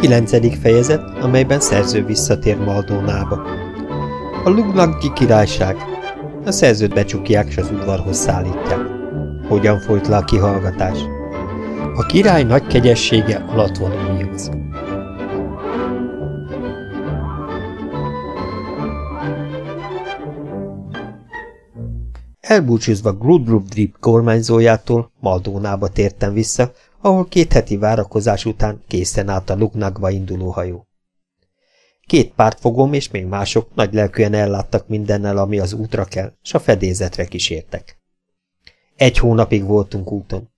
Kilencedik fejezet, amelyben szerző visszatér Maldónába. A Lugnaggi királyság. A szerzőt becsukják, s az udvarhoz szállítják. Hogyan folyt le a kihallgatás? A király nagy kegyessége alattvalóihoz. Elbúcsúzva Grudrubdrip kormányzójától Maldónába tértem vissza, ahol két heti várakozás után készen állt a Lugnagba induló hajó. Két pártfogom és még mások nagy lelkűen elláttak mindennel, ami az útra kell, s a fedézetre kísértek. Egy hónapig voltunk úton.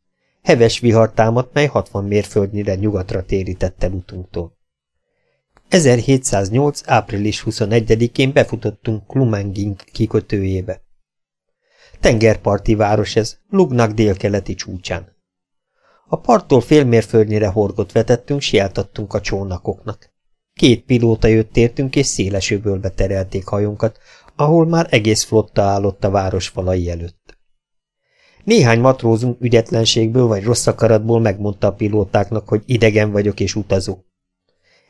Heves vihar támadt, mely 60 mérföldnyire nyugatra térített el utunktól. 1708. április 21-én befutottunk Klumenging kikötőjébe. Tengerparti város ez, Lugnak délkeleti csúcsán. A parttól félmérföldnyire horgot vetettünk, siáltattunk a csónakoknak. Két pilóta jött értünk, és széles öbölbe terelték hajunkat, ahol már egész flotta állott a város falai előtt. Néhány matrózunk ügyetlenségből vagy rossz akaratból megmondta a pilótáknak, hogy idegen vagyok és utazó.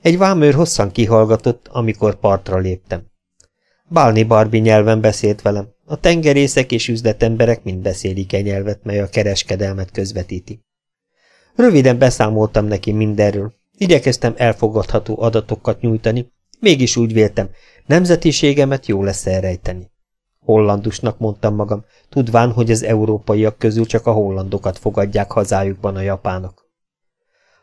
Egy vámőr hosszan kihallgatott, amikor partra léptem. Bálni Barbi nyelven beszélt velem, a tengerészek és üzletemberek mind beszélik egy nyelvet, mely a kereskedelmet közvetíti. Röviden beszámoltam neki mindenről, igyekeztem elfogadható adatokat nyújtani, mégis úgy véltem, nemzetiségemet jó lesz elrejteni. Hollandusnak mondtam magam, tudván, hogy az európaiak közül csak a hollandokat fogadják hazájukban a japánok.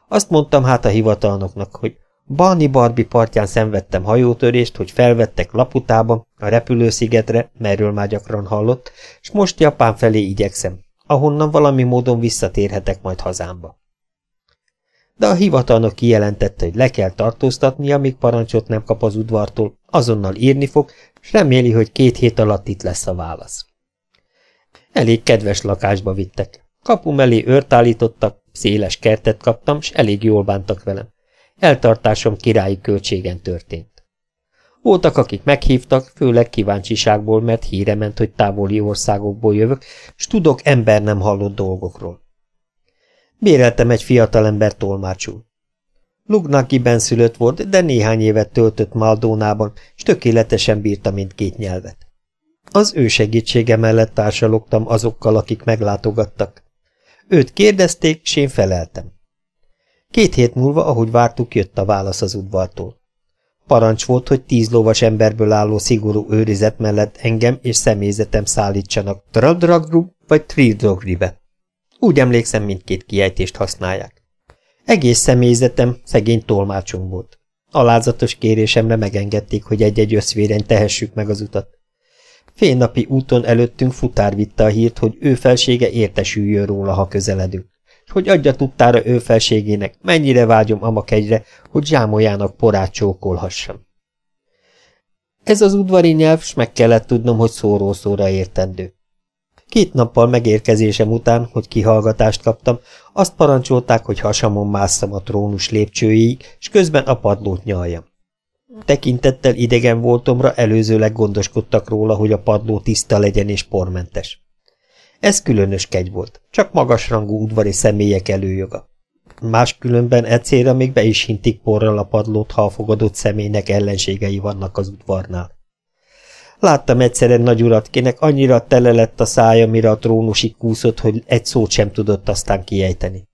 Azt mondtam hát a hivatalnoknak, hogy Bani Barbi partján szenvedtem hajótörést, hogy felvettek Laputába, a repülőszigetre, merről már gyakran hallott, és most Japán felé igyekszem, ahonnan valami módon visszatérhetek majd hazámba. De a hivatalnok kijelentette, hogy le kell tartóztatni, amíg parancsot nem kap az udvartól, azonnal írni fog, és reméli, hogy két hét alatt itt lesz a válasz. Elég kedves lakásba vittek. Kapum elé őrt állítottak, széles kertet kaptam, s elég jól bántak velem. Eltartásom királyi költségen történt. Voltak, akik meghívtak, főleg kíváncsiságból, mert híre ment, hogy távoli országokból jövök, s tudok ember nem hallott dolgokról. Béreltem egy fiatalember tolmácsul. Lugnaki benszülött volt, de néhány évet töltött Maldónában, és tökéletesen bírta mindkét nyelvet. Az ő segítsége mellett társalogtam azokkal, akik meglátogattak. Őt kérdezték, s én feleltem. Két hét múlva, ahogy vártuk, jött a válasz az udvartól. Parancs volt, hogy tíz lovas emberből álló szigorú őrizet mellett engem és személyzetem szállítsanak Tradragru vagy Tridrogribe. Úgy emlékszem, mindkét kiejtést használják. Egész személyzetem szegény tolmácsom volt. Alázatos kérésemre megengedték, hogy egy-egy összvéren tehessük meg az utat. Félnapi úton előttünk futár vitte a hírt, hogy ő felsége értesüljön róla, ha közeledünk hogy adja tudtára ő felségének, mennyire vágyom amakegyre, hogy zsámoljának porát csókolhassam. Ez az udvari nyelv, s meg kellett tudnom, hogy szóról szóra értendő. Két nappal megérkezésem után, hogy kihallgatást kaptam, azt parancsolták, hogy hasamon másszam a trónus lépcsőjéig, és közben a padlót nyaljam. Tekintettel idegen voltomra előzőleg gondoskodtak róla, hogy a padló tiszta legyen és pormentes. Ez különös kegy volt, csak magasrangú udvari személyek előjoga. Máskülönben e célra még be is hintik porral a padlót, ha a fogadott személynek ellenségei vannak az udvarnál. Láttam egyszer nagy urat, kinek annyira tele lett a szája, mire a trónusig kúszott, hogy egy szót sem tudott aztán kiejteni.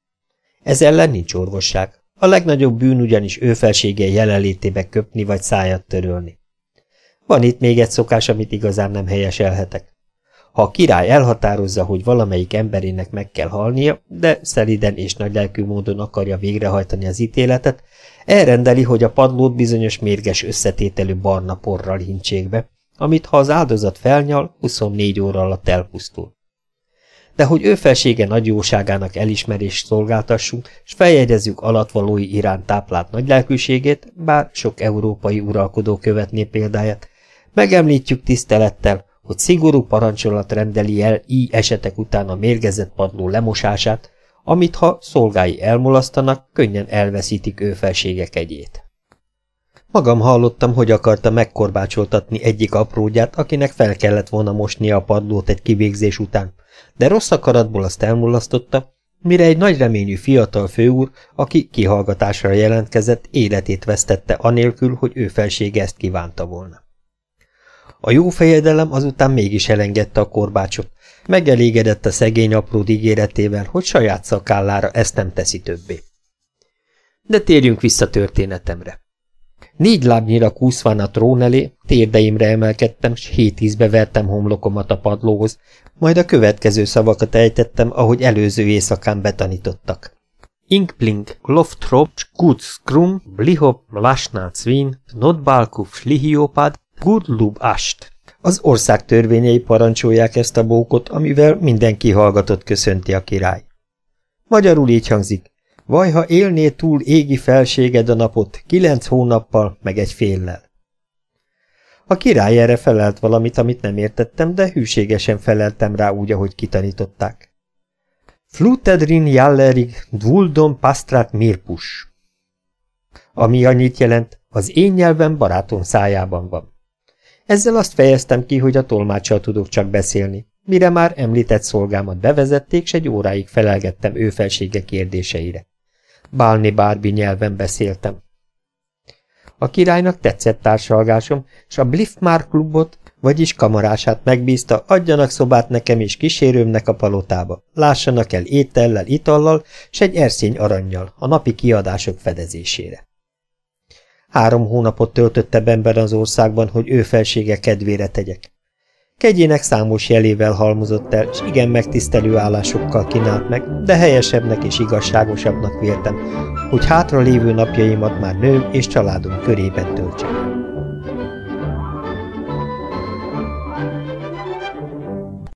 Ez ellen nincs orvosság. A legnagyobb bűn ugyanis ő felsége jelenlétébe köpni vagy szájat törölni. Van itt még egy szokás, amit igazán nem helyeselhetek. Ha a király elhatározza, hogy valamelyik emberének meg kell halnia, de szeliden és nagylelkű módon akarja végrehajtani az ítéletet, elrendeli, hogy a padlót bizonyos mérges összetételű barna porral hintsék be, amit ha az áldozat felnyal, 24 óra alatt elpusztul. De hogy ő felsége nagy jóságának elismerést szolgáltassunk, s feljegyezzük alatvalói iránt táplált nagylelkűségét, bár sok európai uralkodó követné példáját, megemlítjük tisztelettel, hogy szigorú parancsolat rendeli el így esetek után a mérgezett padló lemosását, amit ha szolgái elmulasztanak, könnyen elveszítik ő felségek egyét. Magam hallottam, hogy akarta megkorbácsoltatni egyik aprógyát, akinek fel kellett volna mosnia a padlót egy kivégzés után, de rossz akaratból azt elmulasztotta, mire egy nagy reményű fiatal főúr, aki kihallgatásra jelentkezett, életét vesztette anélkül, hogy ő felsége ezt kívánta volna. A jó fejedelem azután mégis elengedte a korbácsot, megelégedett a szegény apród ígéretével, hogy saját szakállára ezt nem teszi többé. De térjünk vissza történetemre. Négy lábnyira kúszván a trón elé, térdeimre emelkedtem, s hét ízbe vertem homlokomat a padlóhoz, majd a következő szavakat ejtettem, ahogy előző éjszakán betanítottak. Inkplink, Loftrop, Skrum, Blihop, Mlasnát Svin, Notbalkuf, Slihiopad, Gudlub Ast. Az ország törvényei parancsolják ezt a bókot, amivel mindenki hallgatott köszönti a király. Magyarul így hangzik, vaj, ha élné túl égi felséged a napot, kilenc hónappal, meg egy féllel. A király erre felelt valamit, amit nem értettem, de hűségesen feleltem rá úgy, ahogy kitanították. Flutedrin jallerig dvuldon pastrat mirpus. Ami annyit jelent, az én nyelvem barátom szájában van. Ezzel azt fejeztem ki, hogy a tolmáccsal tudok csak beszélni, mire már említett szolgámat bevezették, s egy óráig felelgettem ő felsége kérdéseire. Bálni bárbi nyelven beszéltem. A királynak tetszett társalgásom, s a Bliffmar klubot, vagyis kamarását megbízta, adjanak szobát nekem és kísérőmnek a palotába, lássanak el étellel, itallal, s egy erszény aranyjal a napi kiadások fedezésére. Három hónapot töltötte ember az országban, hogy ő felsége kedvére tegyek. Kegyének számos jelével halmozott el, és igen megtisztelő állásokkal kínált meg, de helyesebbnek és igazságosabbnak véltem, hogy hátra lévő napjaimat már nőm és családom körében töltsem.